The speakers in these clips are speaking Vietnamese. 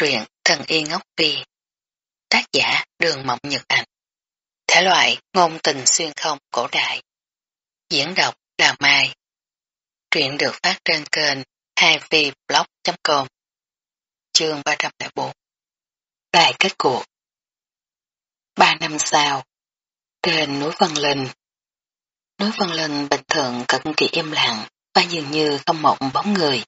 Truyện Thần Y Ngốc Phi. Tác giả Đường Mộng Nhật Ảnh. Thể loại ngôn tình xuyên không cổ đại. Diễn đọc Đào Mai. Truyện được phát trên kênh 2vblog.com Chương 304 Đại kết cuộc. Ba năm sau, Trên núi Vân Linh, Núi Vân Linh bình thường cực kỳ im lặng và dường như không một bóng người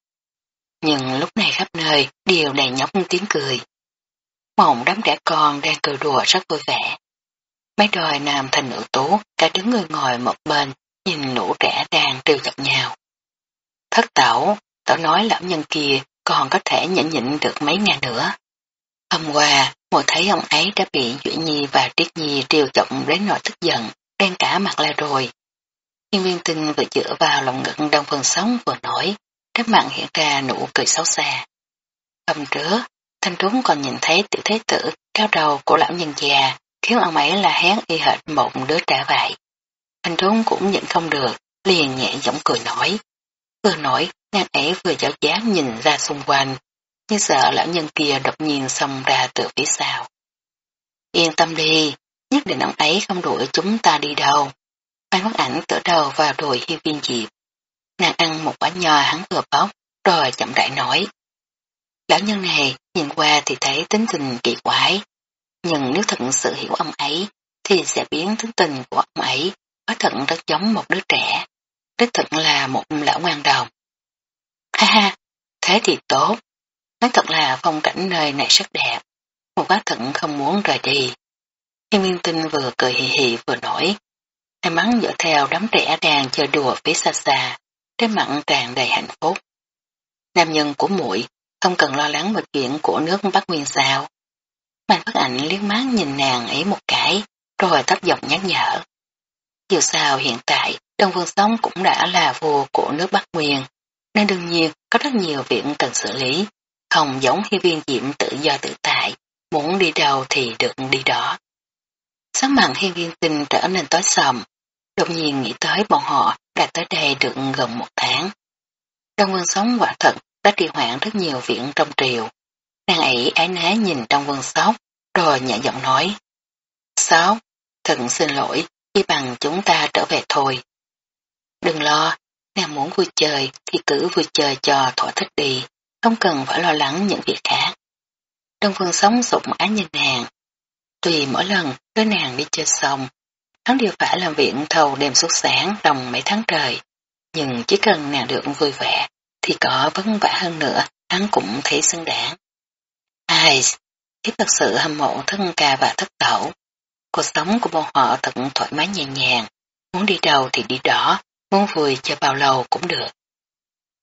nhưng lúc này khắp nơi đều đầy nhóc tiếng cười. Mộng đám trẻ con đang cười đùa rất vui vẻ. Mấy đôi nam thành nữ tú cả đứng người ngồi một bên nhìn lũ trẻ đang trêu chọc nhau. Thất tẩu, tẩu nói lão nhân kia còn có thể nhẫn nhịn được mấy ngày nữa. Hôm qua, mùa thấy ông ấy đã bị duyện Nhi và Triết Nhi trêu chọc đến nỗi tức giận, đen cả mặt lại rồi. nhân viên tinh vừa dựa vào lòng ngực đông phần sống vừa nổi, các mạng hiện ra nụ cười xấu xa. Hôm trước, thanh trúng còn nhìn thấy tiểu thế tử cao đầu của lão nhân già, khiến ông ấy là hén y hệt một đứa trẻ vậy. Thanh trúng cũng nhận không được, liền nhẹ giọng cười nói. Vừa nói, nàng ấy vừa giáo dáng nhìn ra xung quanh, như sợ lão nhân kia đột nhiên xông ra từ phía sau. Yên tâm đi, nhất định ông ấy không đuổi chúng ta đi đâu. Mai mắt ảnh tựa đầu vào đùi hiên viên diệp. Nàng ăn một quả nho hắn vừa bóc, rồi chậm rãi nói. Lão nhân này nhìn qua thì thấy tính tình kỳ quái, nhưng nếu thật sự hiểu ông ấy, thì sẽ biến tính tình của ông ấy có thật rất giống một đứa trẻ, đích thật là một lão ngoan đồng. Ha ha, thế thì tốt, nói thật là phong cảnh nơi này rất đẹp, một quá thận không muốn rời đi. thiên Nguyên Tinh vừa cười hì hì vừa nổi, hay mắn dựa theo đám trẻ đang chơi đùa phía xa xa, cái mặn tràn đầy hạnh phúc. Nam nhân của muội không cần lo lắng về chuyện của nước Bắc Nguyên sao. Mạnh phát ảnh liếc mắt nhìn nàng ấy một cái, rồi thấp giọng nhắc nhở. Dù sao hiện tại, Đông Vương Sống cũng đã là vua của nước Bắc Nguyên, nên đương nhiên có rất nhiều việc cần xử lý, không giống khi viên diệm tự do tự tại, muốn đi đâu thì được đi đó. Sáng mặn hiên viên tinh trở nên tối sầm, đột nhiên nghĩ tới bọn họ đã tới đây được gần một tháng. Đông Vương Sống quả thật đã trì hoãn rất nhiều viện trong triều. Nàng ấy ái ná nhìn trong vương sóc, rồi nhẹ giọng nói. Sóc, thật xin lỗi, chỉ bằng chúng ta trở về thôi. Đừng lo, nàng muốn vui chơi thì cứ vui chơi cho thỏa thích đi, không cần phải lo lắng những việc khác. Đông Phương sống sụp ái nhìn nàng. Tùy mỗi lần đứa nàng đi chơi xong, hắn đều phải làm viện thầu đêm suốt sáng đồng mấy tháng trời. Nhưng chỉ cần nàng được vui vẻ, thì có vất vả hơn nữa, hắn cũng thấy xứng đáng. Ai, thiếp thật sự hâm mộ thân ca và thất tẩu. Cuộc sống của bọn họ thật thoải mái nhẹ nhàng, muốn đi đâu thì đi đó, muốn vui cho bao lâu cũng được.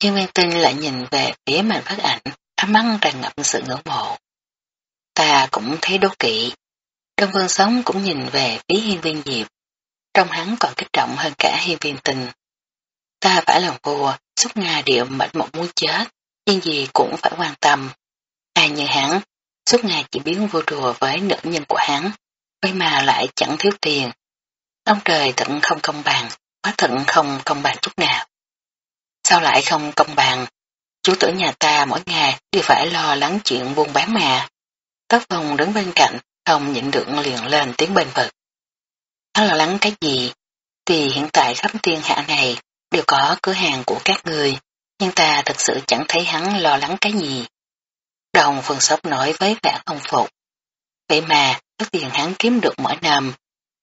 Nhưng Nguyên Tinh lại nhìn về phía màn phát ảnh, ám mắt tràn ngập sự ngưỡng mộ. Ta cũng thấy đố kỵ. Đông Vương Sống cũng nhìn về phía hiên viên diệp. Trong hắn còn kích động hơn cả hiên viên tình. Ta phải làm vua, suốt ngày điệu mệt một muốn chết, nhưng gì cũng phải quan tâm. Ai như hắn, suốt ngày chỉ biến vô đùa với nữ nhân của hắn, vậy mà lại chẳng thiếu tiền. Ông trời tận không công bằng, quá thận không công bằng chút nào. Sao lại không công bằng? Chú tử nhà ta mỗi ngày đều phải lo lắng chuyện buôn bán mà. Tất vòng đứng bên cạnh, không nhịn được liền lên tiếng bền vực. Hắn lo lắng cái gì? Vì hiện tại khắp thiên hạ này đều có cửa hàng của các người, nhưng ta thật sự chẳng thấy hắn lo lắng cái gì. Đồng phần sốc nói với vẻ không phục. Vậy mà, số tiền hắn kiếm được mỗi năm,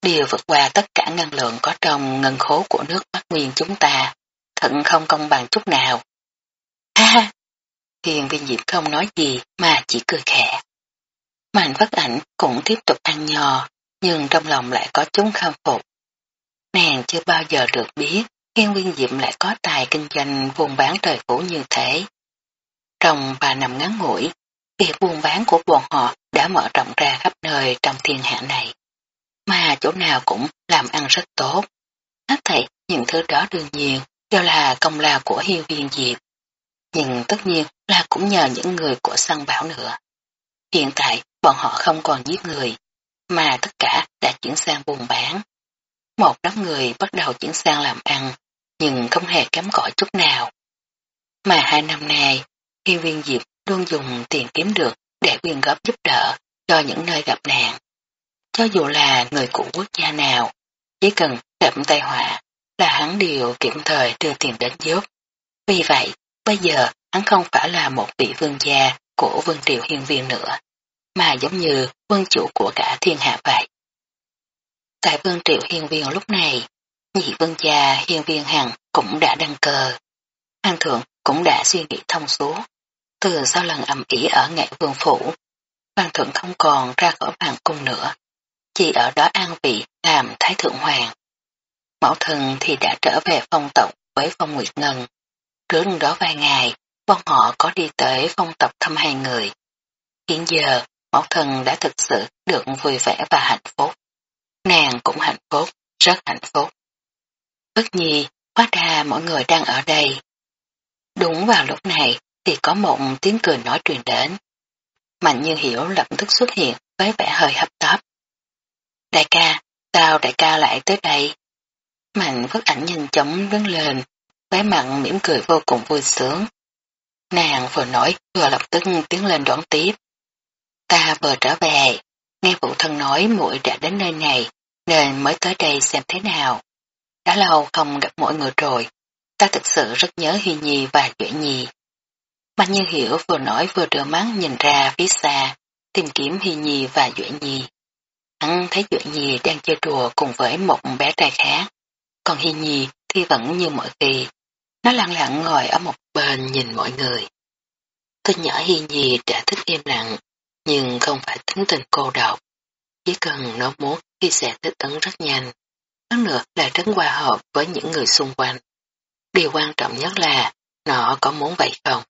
đều vượt qua tất cả ngân lượng có trong ngân khố của nước Bắc Nguyên chúng ta, thận không công bằng chút nào. Ha ha! Hiền viên diệp không nói gì mà chỉ cười khẽ. Mạnh vất ảnh cũng tiếp tục ăn nhò, nhưng trong lòng lại có chúng khâm phục. Nàng chưa bao giờ được biết Hiên viên diệm lại có tài kinh doanh buôn bán trời phủ như thế. Trong ba năm ngắn ngủi, việc buôn bán của bọn họ đã mở rộng ra khắp nơi trong thiên hạ này. Mà chỗ nào cũng làm ăn rất tốt. Hết thảy những thứ đó đương nhiên do là công lao của hiên viên diệp. Nhưng tất nhiên là cũng nhờ những người của săn bảo nữa. Hiện tại bọn họ không còn giết người, mà tất cả đã chuyển sang buôn bán. Một đám người bắt đầu chuyển sang làm ăn, nhưng không hề kém cỏi chút nào. Mà hai năm nay, hiên viên diệp luôn dùng tiền kiếm được để quyên góp giúp đỡ cho những nơi gặp nạn. Cho dù là người của quốc gia nào, chỉ cần gặp tai họa là hắn đều kiểm thời đưa tiền đến giúp. Vì vậy, bây giờ hắn không phải là một vị vương gia của vương triều hiên viên nữa, mà giống như vương chủ của cả thiên hạ vậy. Tại vương triều hiên viên lúc này, nhị vương gia hiên viên hằng cũng đã đăng cơ. Hàng thượng cũng đã suy nghĩ thông suốt. Từ sau lần ẩm ý ở ngại vương phủ, hoàng thượng không còn ra khỏi hoàng cung nữa. Chỉ ở đó an vị làm thái thượng hoàng. Mẫu thần thì đã trở về phong tộc với phong Nguyệt Ngân. Trước đó vài ngày, bọn họ có đi tới phong tập thăm hai người. Hiện giờ, mẫu thân đã thực sự được vui vẻ và hạnh phúc. Nàng cũng hạnh phúc, rất hạnh phúc. Bất nhi, hóa ra mọi người đang ở đây. Đúng vào lúc này thì có một tiếng cười nói truyền đến. Mạnh như hiểu lập tức xuất hiện với vẻ hơi hấp tấp. Đại ca, sao đại ca lại tới đây? Mạnh vất ảnh nhanh chóng đứng lên, vẻ mặn mỉm cười vô cùng vui sướng. Nàng vừa nói vừa lập tức tiến lên đoán tiếp. Ta vừa trở về, nghe phụ thân nói muội đã đến nơi này, nên mới tới đây xem thế nào. Đã lâu không gặp mọi người rồi, ta thực sự rất nhớ Huy Nhi và Duệ Nhi. Mạnh Như Hiểu vừa nói vừa đưa mắt nhìn ra phía xa, tìm kiếm Huy Nhi và Duệ Nhi. Hắn thấy Duệ Nhi đang chơi đùa cùng với một bé trai khác, còn Huy Nhi thì vẫn như mọi khi, nó lặng lặng ngồi ở một bên nhìn mọi người. Tên nhỏ hi Nhi đã thích im lặng, nhưng không phải tính tình cô độc. Chỉ cần nó muốn thì sẽ thích ứng rất nhanh. Hơn nữa là rất hòa hợp với những người xung quanh. Điều quan trọng nhất là nó có muốn vậy không?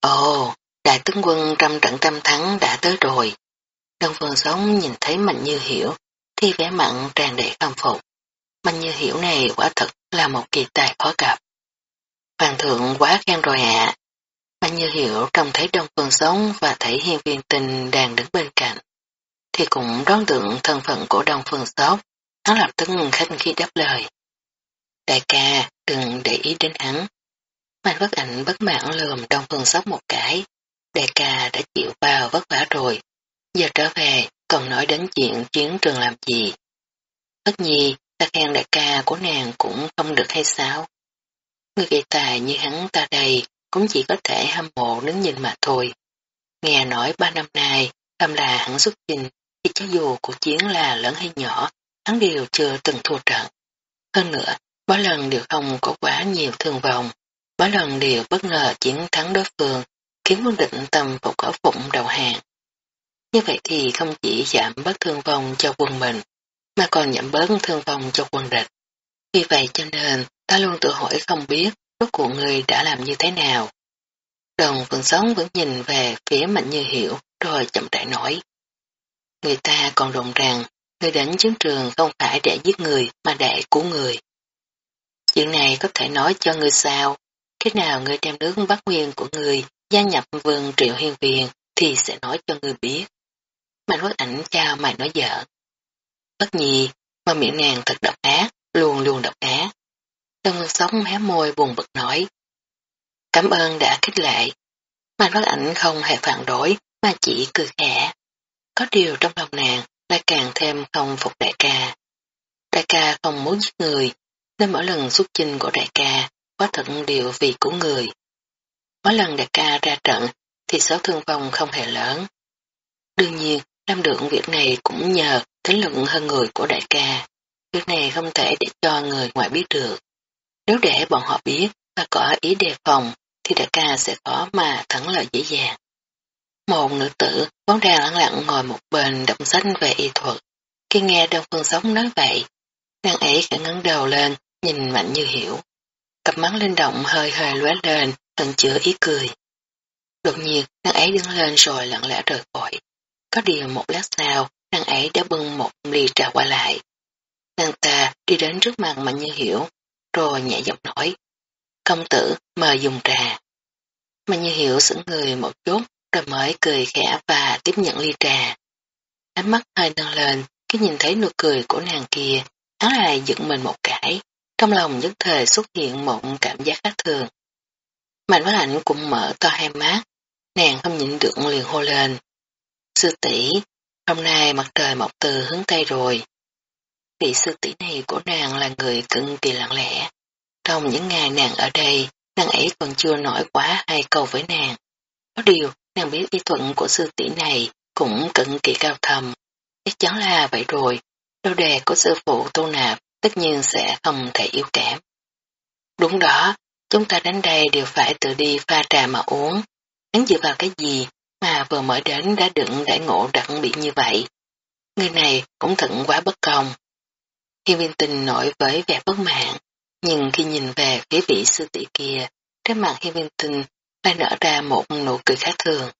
Ồ, đại tướng quân trăm trận trăm thắng đã tới rồi. Đông Phương Sống nhìn thấy Mạnh Như Hiểu thì vẻ mặn tràn đầy khâm phục. Mạnh Như Hiểu này quả thật là một kỳ tài khó gặp. Hoàng thượng quá khen rồi ạ. Mạnh Như Hiểu trông thấy Đông Phương Sống và thấy hiên viên tình đang đứng bên cạnh. Thì cũng đoán tượng thân phận của Đông Phương Sống. Hắn lập tức khách khi đáp lời. Đại ca, đừng để ý đến hắn. Mạnh bất ảnh bất mãn lườm Đông Phương Sốc một cái. Đại ca đã chịu vào vất vả rồi. Giờ trở về, còn nói đến chuyện chiến trường làm gì. Tất nhi, ta khen đại ca của nàng cũng không được hay sao. Người kỳ tài như hắn ta đây cũng chỉ có thể hâm mộ đứng nhìn mà thôi. Nghe nói ba năm nay, âm là hắn xuất trình, thì cho dù cuộc chiến là lớn hay nhỏ, hắn đều chưa từng thua trận. Hơn nữa, mỗi lần đều không có quá nhiều thương vong, mỗi lần đều bất ngờ chiến thắng đối phương, khiến quân định tâm phục ở phụng đầu hàng. Như vậy thì không chỉ giảm bớt thương vong cho quân mình, mà còn giảm bớt thương vong cho quân địch. Vì vậy cho nên ta luôn tự hỏi không biết rốt cuộc người đã làm như thế nào. Đồng phương sống vẫn nhìn về phía mạnh như hiểu rồi chậm rãi nói. Người ta còn đồn rằng người đến chiến trường không phải để giết người mà để cứu người. Chuyện này có thể nói cho người sao, khi nào người đem nước bắt nguyên của người gia nhập vườn triệu hiên viện thì sẽ nói cho người biết. Mạnh nói ảnh chào mày nói dở. Bất nhì, mà miệng nàng thật độc ác, luôn luôn độc ác. Tân sống hé môi buồn bực nói. Cảm ơn đã khích lệ. Mạnh phát ảnh không hề phản đối mà chỉ cười khẽ. Có điều trong lòng nàng lại càng thêm không phục đại ca. Đại ca không muốn giết người, nên mỗi lần xuất chinh của đại ca quá thật điều vì của người. Mỗi lần đại ca ra trận thì số thương vong không hề lớn. Đương nhiên, làm được việc này cũng nhờ tính lực hơn người của đại ca. Việc này không thể để cho người ngoài biết được. Nếu để bọn họ biết và có ý đề phòng thì đại ca sẽ khó mà thắng lợi dễ dàng. Một nữ tử vốn đang lặng lặng ngồi một bên động sách về y thuật. Khi nghe Đông Phương Sống nói vậy, nàng ấy khẽ ngấn đầu lên, nhìn mạnh như hiểu. Cặp mắt linh động hơi hơi lóe lên, tận chữa ý cười. Đột nhiên, nàng ấy đứng lên rồi lặng lẽ rời khỏi. Có điều một lát sau, nàng ấy đã bưng một ly trà qua lại. Nàng ta đi đến trước mặt Mạnh Như Hiểu, rồi nhẹ giọng nói. Công tử, mời dùng trà. Mà Như Hiểu sững người một chút, rồi mới cười khẽ và tiếp nhận ly trà. Ánh mắt hơi nâng lên, khi nhìn thấy nụ cười của nàng kia, hắn lại dựng mình một cái, trong lòng nhất thời xuất hiện một cảm giác khác thường. Mạnh với lạnh cũng mở to hai mắt, nàng không nhịn được liền hô lên. Sư tỷ hôm nay mặt trời mọc từ hướng Tây rồi. Vị sư tỷ này của nàng là người cực kỳ lặng lẽ. Trong những ngày nàng ở đây, nàng ấy còn chưa nói quá hai câu với nàng. Có điều, nàng biết ý thuận của sư tỷ này cũng cực kỳ cao thầm. Chắc chắn là vậy rồi, đô đề của sư phụ tu nạp tất nhiên sẽ không thể yếu kém. Đúng đó, chúng ta đến đây đều phải tự đi pha trà mà uống. Hắn dựa vào cái gì mà vừa mới đến đã đựng đại ngộ đặc biệt như vậy. Người này cũng thận quá bất công. Kim viên tình nổi với vẻ bất mãn, nhưng khi nhìn về phía vị sư tỷ kia, trên mặt Kim viên tình lại nở ra một nụ cười khác thường.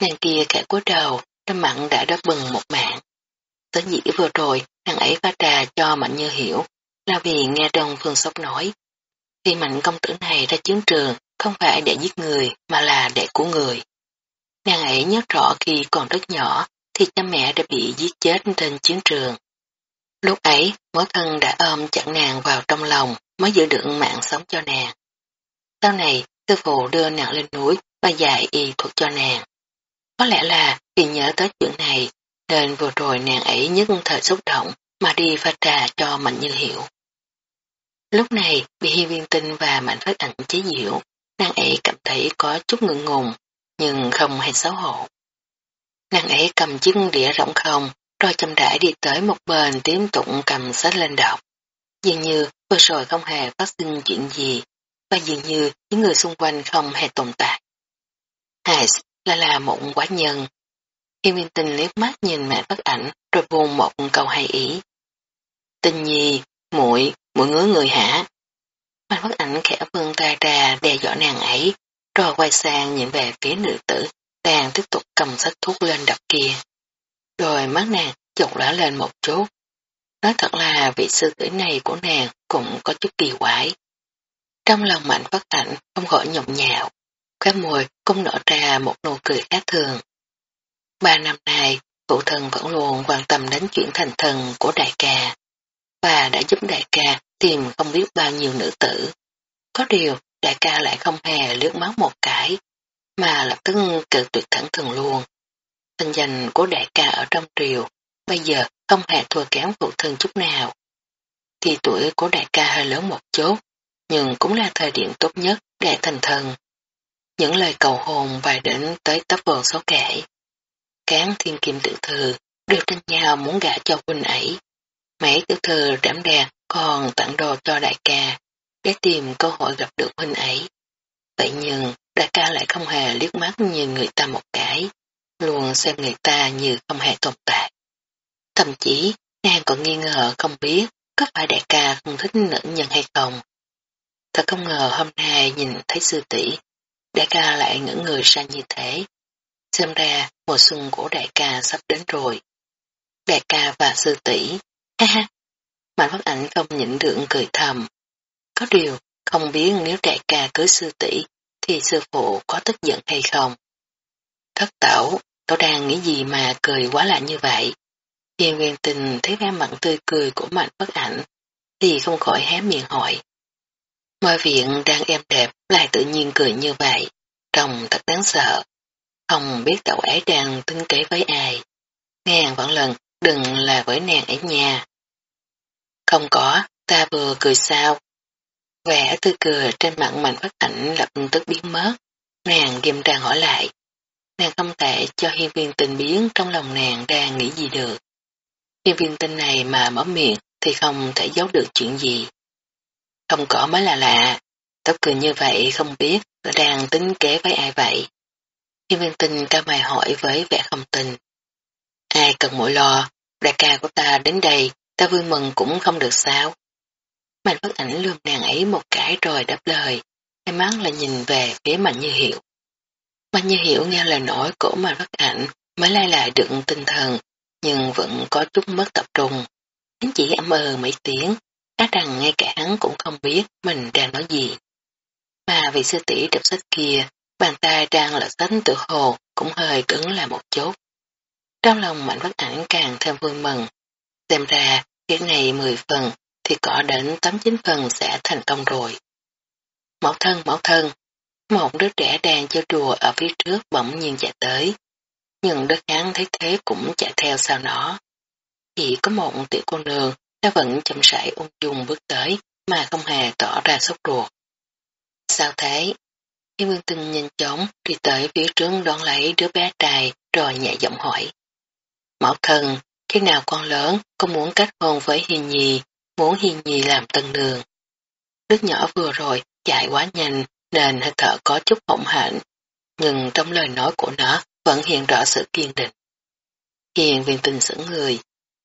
Nàng kia khẽ cúi đầu, trên mặt đã đắp bừng một mạng. Tớ dĩ vừa rồi, nàng ấy pha trà cho Mạnh Như hiểu, là vì nghe Đông Phương Sóc nói. Khi Mạnh công tử này ra chiến trường, không phải để giết người, mà là để cứu người. Nàng ấy nhớ rõ khi còn rất nhỏ, thì cha mẹ đã bị giết chết trên chiến trường. Lúc ấy, mối thân đã ôm chặn nàng vào trong lòng mới giữ được mạng sống cho nàng. Sau này, sư phụ đưa nàng lên núi và dạy y thuật cho nàng. Có lẽ là vì nhớ tới chuyện này nên vừa rồi nàng ấy nhất thời xúc động mà đi pha trà cho Mạnh Như Hiểu. Lúc này bị Hi Viên Tinh và Mạnh Phát Ảnh chế diệu, nàng ấy cảm thấy có chút ngượng ngùng, nhưng không hề xấu hổ. Nàng ấy cầm chiếc đĩa rỗng không, rồi chậm rãi đi tới một bên tiếp tục cầm sách lên đọc. Dường như vừa rồi không hề phát sinh chuyện gì, và dường như những người xung quanh không hề tồn tại. Hayes là là một quá nhân, Hiên viên tình liếc mắt nhìn mẹ bất ảnh rồi buồn một câu hay ý. Tình nhi, muội muội ngứa người hả? Mạnh bất ảnh khẽ vươn tay ra đe dõi nàng ấy, rồi quay sang nhìn về phía nữ tử, đang tiếp tục cầm sách thuốc lên đọc kia. Rồi mắt nàng chột lỡ lên một chút. Nói thật là vị sư tử này của nàng cũng có chút kỳ quái. Trong lòng mạnh bất ảnh không khỏi nhộn nhạo, cái môi cũng nở ra một nụ cười khác thường. Ba năm nay, phụ thần vẫn luôn quan tâm đến chuyện thành thần của đại ca, và đã giúp đại ca tìm không biết bao nhiêu nữ tử. Có điều, đại ca lại không hề lướt máu một cái, mà lập tức cự tuyệt thẳng thường luôn. Thanh danh của đại ca ở trong triều, bây giờ không hề thua kém phụ thân chút nào. Thì tuổi của đại ca hơi lớn một chút, nhưng cũng là thời điểm tốt nhất để thành thần. Những lời cầu hồn vài đến tới tấp vô số kể cán thiên kim tự thư đều tranh nhau muốn gả cho huynh ấy. Mấy tiểu thư đảm đàn còn tặng đồ cho đại ca để tìm cơ hội gặp được huynh ấy. Vậy nhưng đại ca lại không hề liếc mắt nhìn người ta một cái, luôn xem người ta như không hề tồn tại. Thậm chí nàng còn nghi ngờ không biết có phải đại ca không thích nữ nhân hay không. Thật không ngờ hôm nay nhìn thấy sư tỷ đại ca lại ngỡ người ra như thế. Xem ra mùa xuân của đại ca sắp đến rồi. Đại ca và sư tỷ ha ha. Mạnh phát ảnh không nhịn được cười thầm. Có điều, không biết nếu đại ca cưới sư tỷ thì sư phụ có tức giận hay không. Thất tẩu, Cậu đang nghĩ gì mà cười quá lạ như vậy. Thiên viên tình thấy vẻ mặn tươi cười của mạnh bất ảnh, thì không khỏi hé miệng hỏi. Mọi viện đang êm đẹp lại tự nhiên cười như vậy, trông thật đáng sợ. Không biết cậu ấy đang tính kế với ai. Nàng vẫn lần đừng là với nàng ở nhà. Không có, ta vừa cười sao. Vẻ tươi cười trên mặt mạnh phát ảnh lập tức biến mất. Nàng ghim ra hỏi lại. Nàng không thể cho hiên viên tình biến trong lòng nàng đang nghĩ gì được. Hiên viên tình này mà mở miệng thì không thể giấu được chuyện gì. Không có mới là lạ. Tóc cười như vậy không biết là đang tính kế với ai vậy. Hiên viên tình ca mày hỏi với vẻ không tình. Ai cần mũi lo, đại ca của ta đến đây, ta vui mừng cũng không được sao. Mạnh bất ảnh lườm nàng ấy một cái rồi đáp lời, hai mắt là nhìn về phía Mạnh Như Hiểu mà Như Hiểu nghe lời nói của mà bất ảnh mới lai lại được tinh thần, nhưng vẫn có chút mất tập trung. Hắn chỉ ấm ừ mấy tiếng, á rằng ngay cả hắn cũng không biết mình đang nói gì. Mà vị sư tỷ đọc sách kia Bàn tay đang lật sách tự hồ cũng hơi cứng là một chút. Trong lòng mạnh bất ảnh càng thêm vui mừng. Xem ra, cái này 10 phần thì có đến 8-9 phần sẽ thành công rồi. Mẫu thân, mẫu thân, một đứa trẻ đang chơi đùa ở phía trước bỗng nhiên chạy tới. Nhưng đứa hắn thấy thế cũng chạy theo sau nó. Chỉ có một tiểu cô nương đã vẫn chậm rãi ung dung bước tới mà không hề tỏ ra sốt ruột. Sao thế? Hiên Nguyên Tinh nhanh chóng đi tới phía trước đón lấy đứa bé trai rồi nhẹ giọng hỏi. Mẫu thần, khi nào con lớn, con muốn kết hôn với Hiền Nhi, muốn Hiền Nhi làm tân đường. Đứa nhỏ vừa rồi chạy quá nhanh nên hơi thở có chút hỗn hển, nhưng trong lời nói của nó vẫn hiện rõ sự kiên định. Hiền viên tình sững người,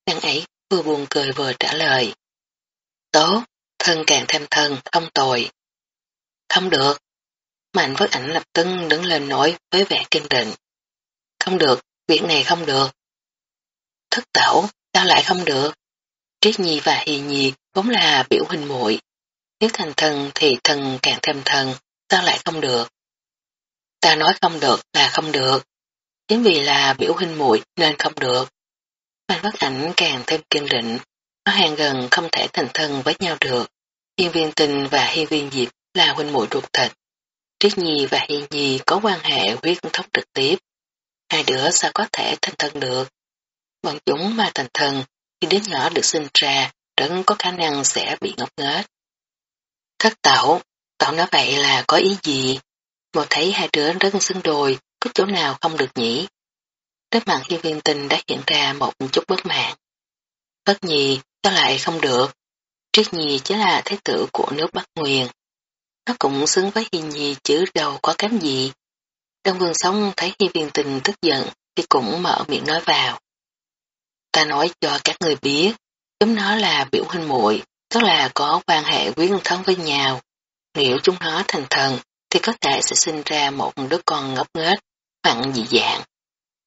nàng ấy vừa buồn cười vừa trả lời. Tốt, thân càng thêm thân, không tồi. Không được. Mạnh với ảnh lập tưng đứng lên nói với vẻ kiên định. Không được, việc này không được. Thất tẩu, sao lại không được? Triết Nhi và Hiền Nhi vốn là biểu hình muội Nếu thành thân thì thân càng thêm thân, sao lại không được? Ta nói không được là không được. Chính vì là biểu hình muội nên không được. Mạnh bất ảnh càng thêm kiên định, nó hàng gần không thể thành thân với nhau được. Hiên viên tình và hiên viên diệp là huynh muội ruột thịt. Triết Nhi và Hiên Nhi có quan hệ huyết thống trực tiếp. Hai đứa sao có thể thành thân được? Bọn chúng mà thành thân khi đứa nhỏ được sinh ra rất có khả năng sẽ bị ngốc nghếch. Thất tẩu, tẩu nói vậy là có ý gì? Một thấy hai đứa rất xứng đôi, có chỗ nào không được nhỉ? Đất mặt khi viên tình đã hiện ra một chút bất mãn. Bất nhì, sao lại không được? Triết nhì chính là thế tử của nước Bắc Nguyên. Nó cũng xứng với Hiên nhì chứ đâu có kém gì. Đông Vương Sống thấy Hiên Viên Tình tức giận thì cũng mở miệng nói vào. Ta nói cho các người biết, chúng nó là biểu hình muội, tức là có quan hệ quyến thân với nhau. Nếu chúng nó thành thần thì có thể sẽ sinh ra một đứa con ngốc nghếch, hoặc dị dạng.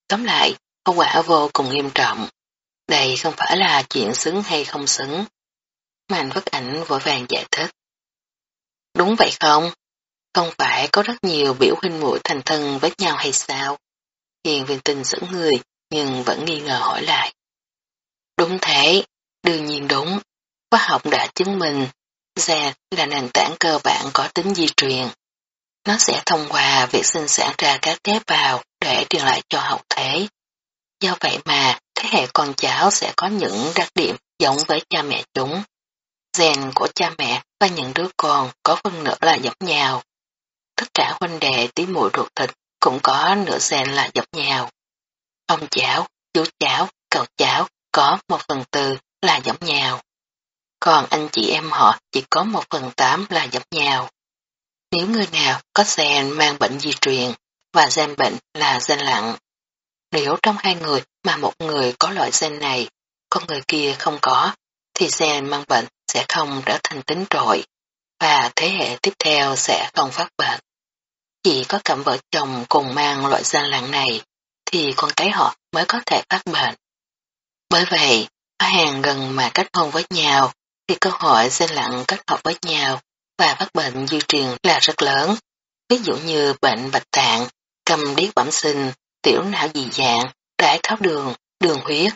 Tóm lại, hậu quả vô cùng nghiêm trọng. Đây không phải là chuyện xứng hay không xứng, Mạnh vất ảnh vội vàng giải thích. Đúng vậy không? Không phải có rất nhiều biểu huynh muội thành thân với nhau hay sao? Hiền viên tình giữ người nhưng vẫn nghi ngờ hỏi lại. Đúng thế, đương nhiên đúng. Khoa học đã chứng minh gen là nền tảng cơ bản có tính di truyền. Nó sẽ thông qua việc sinh sản ra các tế bào để truyền lại cho hậu thế. Do vậy mà thế hệ con cháu sẽ có những đặc điểm giống với cha mẹ chúng. Gen của cha mẹ và những đứa con có phân nửa là giống nhau. Tất cả huynh đệ tí muội ruột thịt cũng có nửa gen là giống nhau. Ông cháu, chú cháu, cậu cháu có một phần tư là giống nhau. Còn anh chị em họ chỉ có một phần tám là giống nhau. Nếu người nào có gen mang bệnh di truyền và gen bệnh là gen lặng. Nếu trong hai người mà một người có loại gen này, con người kia không có, thì gen mang bệnh sẽ không trở thành tính trội và thế hệ tiếp theo sẽ không phát bệnh. Chỉ có cặp vợ chồng cùng mang loại gen lặng này thì con cái họ mới có thể phát bệnh. Bởi vậy, ở hàng gần mà kết hôn với nhau thì cơ hội gian lặng kết hợp với nhau và phát bệnh di truyền là rất lớn. Ví dụ như bệnh bạch tạng, cầm điếc bẩm sinh, tiểu não dị dạng, đái tháo đường, đường huyết,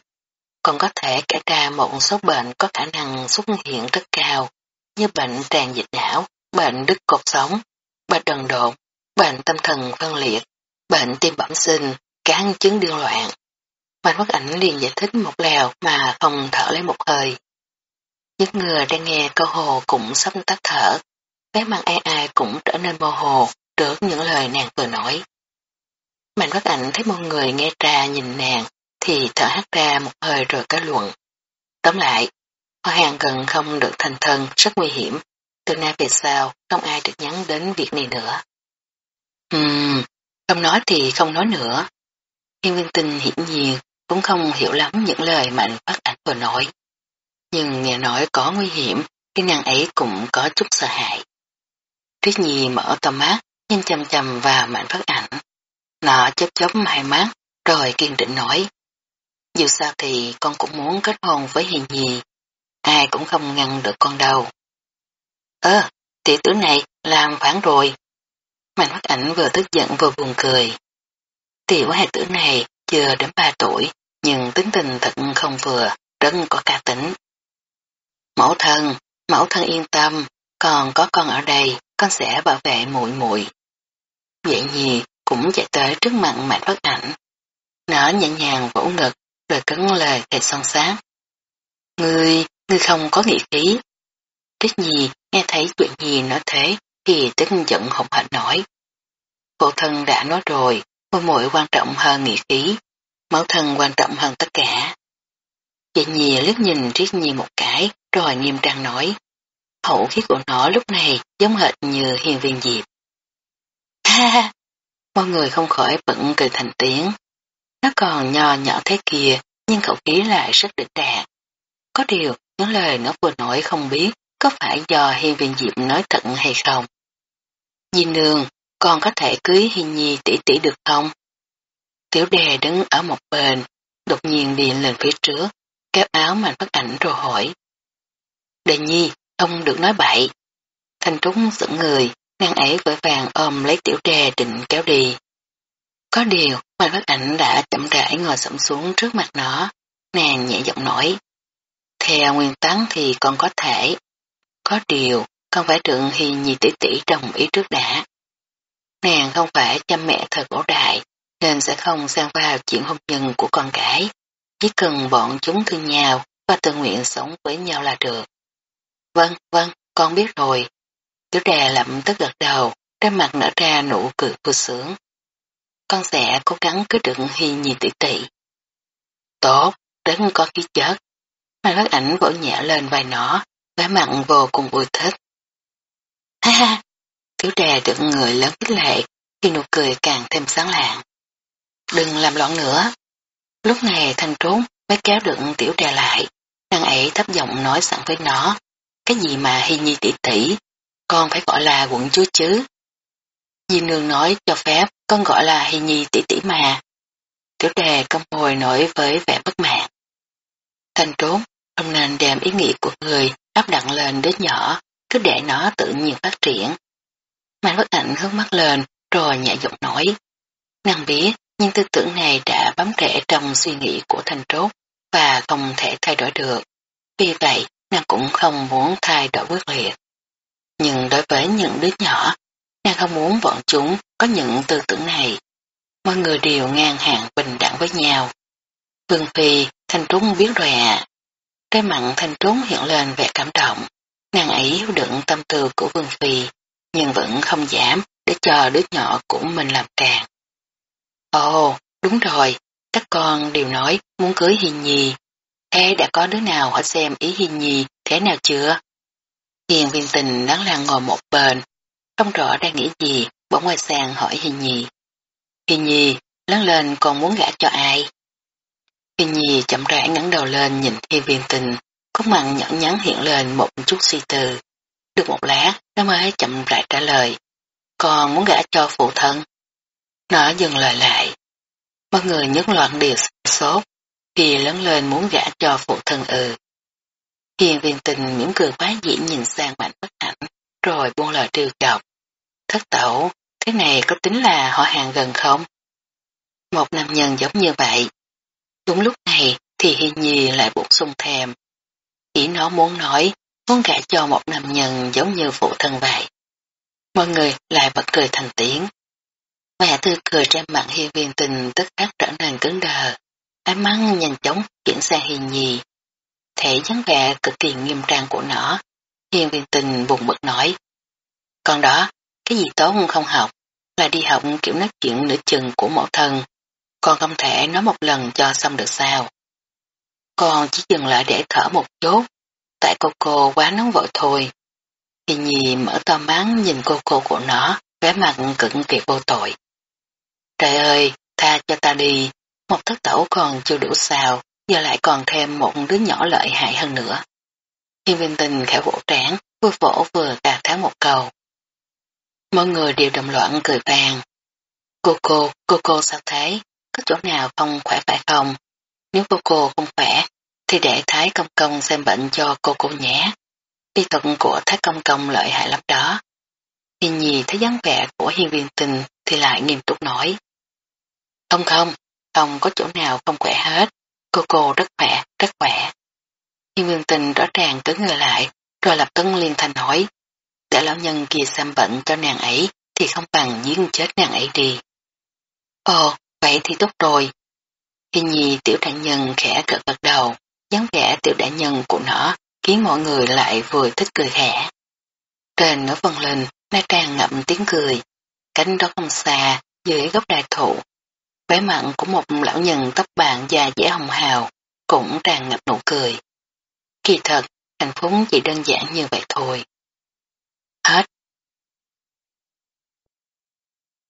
còn có thể kể ra một số bệnh có khả năng xuất hiện rất cao, như bệnh tràn dịch não, bệnh đứt cột sống, bệnh đần độn, bệnh tâm thần phân liệt, bệnh tim bẩm sinh, cán chứng điên loạn. Mạnh bất ảnh liền giải thích một lèo mà không thở lấy một hơi. Những người đang nghe câu hồ cũng sắp tắt thở, bé mặt ai ai cũng trở nên mơ hồ trước những lời nàng vừa nói. Mạnh bất ảnh thấy một người nghe ra nhìn nàng thì thở hắt ra một hơi rồi kết luận. Tóm lại, hoa hàng gần không được thành thân rất nguy hiểm, từ nay về sau không ai được nhắn đến việc này nữa. Ừm, không nói thì không nói nữa. Hiên viên tinh hiển nhiên cũng không hiểu lắm những lời mạnh bất ảnh vừa nói. Nhưng nghe nói có nguy hiểm thì nàng ấy cũng có chút sợ hãi. Tuyết Nhi mở to mắt, nhìn chầm chầm vào mạnh phát ảnh. Nó chớp chớp hai mắt, rồi kiên định nói. Dù sao thì con cũng muốn kết hôn với Hiền Nhi, ai cũng không ngăn được con đâu. Ơ, tiểu tử này làm phản rồi. Mạnh phát ảnh vừa tức giận vừa buồn cười. Tiểu hài tử này chưa đến ba tuổi, nhưng tính tình thật không vừa, rất có ca tính. Mẫu thân, mẫu thân yên tâm, còn có con ở đây, con sẽ bảo vệ muội muội. Vậy nhì cũng chạy tới trước mặt mạnh bất ảnh. Nó nhẹ nhàng vỗ ngực, rồi cấn lời thầy son sát. Ngươi, ngươi không có nghị khí. Trích nhì nghe thấy chuyện gì nói thế thì tức giận hồng hạnh nổi. Phụ thân đã nói rồi, môi muội quan trọng hơn nghị khí, mẫu thân quan trọng hơn tất cả. Vậy nhì liếc nhìn Triết Nhi một rồi nghiêm trang nói. Hậu khí của nó lúc này giống hệt như hiền viên diệp. Ha ha! Mọi người không khỏi bận cười thành tiếng. Nó còn nho nhỏ thế kia, nhưng khẩu khí lại rất đỉnh đạt. Có điều, những lời nó vừa nói không biết có phải do hiên viên diệp nói thật hay không. Di nương, con có thể cưới hiên nhi tỷ tỷ được không? Tiểu đề đứng ở một bên, đột nhiên đi lên phía trước, kéo áo mạnh bất ảnh rồi hỏi. Đề nhi, ông được nói bậy. Thanh trúng sững người, nàng ấy vội vàng ôm lấy tiểu đề định kéo đi. Có điều, mạnh bất ảnh đã chậm rãi ngồi sẫm xuống trước mặt nó, nàng nhẹ giọng nói. Theo nguyên tắc thì còn có thể. Có điều, con phải trượng hi nhi tỷ tỷ đồng ý trước đã. Nàng không phải chăm mẹ thời cổ đại, nên sẽ không xen vào chuyện hôn nhân của con cái. Chỉ cần bọn chúng thương nhau và tự nguyện sống với nhau là được. Vâng, vâng, con biết rồi. Tiểu đà lậm tức gật đầu, trên mặt nở ra nụ cười vui sướng. Con sẽ cố gắng cứ đựng hy nhìn tỷ tỷ. Tốt, đến có khí chất. Mai bác ảnh vỗ nhẹ lên vai nó, vẻ mặn vô cùng vui thích. Ha ha, tiểu đà được người lớn khích lệ, khi nụ cười càng thêm sáng lạng. Đừng làm loạn nữa. Lúc này thanh trốn mới kéo được tiểu trà lại. Nàng ấy thấp giọng nói sẵn với nó. Cái gì mà hy nhi tỷ tỷ, con phải gọi là quận chúa chứ. Di nương nói cho phép con gọi là hy nhi tỷ tỷ mà. Tiểu đề công hồi nổi với vẻ bất mãn. thành trốn, ông nên đem ý nghĩ của người áp đặt lên đứa nhỏ, cứ để nó tự nhiên phát triển. Mạnh bất ảnh hướng mắt lên, rồi nhẹ giọng nói. Nàng biết nhưng tư tưởng này đã bám rễ trong suy nghĩ của thanh trốt và không thể thay đổi được. Vì vậy, nàng cũng không muốn thay đổi quyết liệt. Nhưng đối với những đứa nhỏ, nàng không muốn bọn chúng có những tư tưởng này. Mọi người đều ngang hàng bình đẳng với nhau. Vương Phi, Thanh Trúng biết rồi à. Cái mặn Thanh Trúng hiện lên vẻ cảm động. Nàng ấy hiểu đựng tâm tư của Vương Phi, nhưng vẫn không giảm để chờ đứa nhỏ của mình làm càng. Ồ, đúng rồi, các con đều nói muốn cưới Hiền Nhi. Thế đã có đứa nào hỏi xem ý Hiền Nhi thế nào chưa? Hiền viên tình đáng là ngồi một bên, không rõ đang nghĩ gì, bỗng ngoài sang hỏi Hiền Nhi. Hiền Nhi, lớn lên còn muốn gả cho ai? Hiền Nhi chậm rãi ngẩng đầu lên nhìn Hiền viên tình, có mặn nhỏ nhắn hiện lên một chút suy tư. Được một lát, nó mới chậm rãi trả lời. Còn muốn gả cho phụ thân. Nó dừng lời lại. Mọi người nhất loạn đều sốt, khi lớn lên muốn gả cho phụ thân ừ. Hiền viên tình mỉm cười quá dĩ nhìn sang mạnh bất ảnh, rồi buông lời trêu chọc. Thất tẩu, thế này có tính là họ hàng gần không? Một nam nhân giống như vậy. Đúng lúc này thì Hiên Nhi lại bổ sung thèm. Chỉ nó muốn nói, muốn gả cho một nam nhân giống như phụ thân vậy. Mọi người lại bật cười thành tiếng. Mẹ tươi cười trên mặt hiên viên tình tức khắc trở nên cứng đờ. Ánh mắt nhanh chóng chuyển sang hiền nhì. Thể dáng vẻ cực kỳ nghiêm trang của nó. Hiền viên tình buồn bực nói. Còn đó, cái gì tốt không học, là đi học kiểu nói chuyện nửa chừng của mẫu thân. Con không thể nói một lần cho xong được sao. Con chỉ dừng lại để thở một chút, tại cô cô quá nóng vội thôi. Hiền nhì mở to mắt nhìn cô cô của nó, vẻ mặt cực kỳ vô tội. Trời ơi, tha cho ta đi, một thất tẩu còn chưa đủ xào, giờ lại còn thêm một đứa nhỏ lợi hại hơn nữa. Hiên viên tình khẽ vỗ trán, vừa vỗ vừa cà tháo một cầu. Mọi người đều đồng loạn cười vàng. Cô cô, cô cô sao thế? Có chỗ nào không khỏe phải không? Nếu cô cô không khỏe, thì để Thái Công Công xem bệnh cho cô cô nhé. Y thuật của Thái Công Công lợi hại lắm đó. Hiên nhì thấy dáng vẻ của hiên viên tình thì lại nghiêm túc nói. Không không, không có chỗ nào không khỏe hết, cô cô rất khỏe, rất khỏe. Thiên Nguyên tình rõ ràng cứng người lại, rồi lập tức liên thành hỏi, để lão nhân kia xem bệnh cho nàng ấy, thì không bằng giết chết nàng ấy đi. Ồ, vậy thì tốt rồi. Khi nhi tiểu đại nhân khẽ cợt gật đầu, dáng vẻ tiểu đại nhân của nó khiến mọi người lại vừa thích cười khẽ. Trên nửa vân lên, nó tràn ngậm tiếng cười. Cánh đó không xa, dưới gốc đại thụ. Vẻ mặn của một lão nhân tóc bạc và dễ hồng hào, cũng tràn ngập nụ cười. Kỳ thật, hạnh phúc chỉ đơn giản như vậy thôi.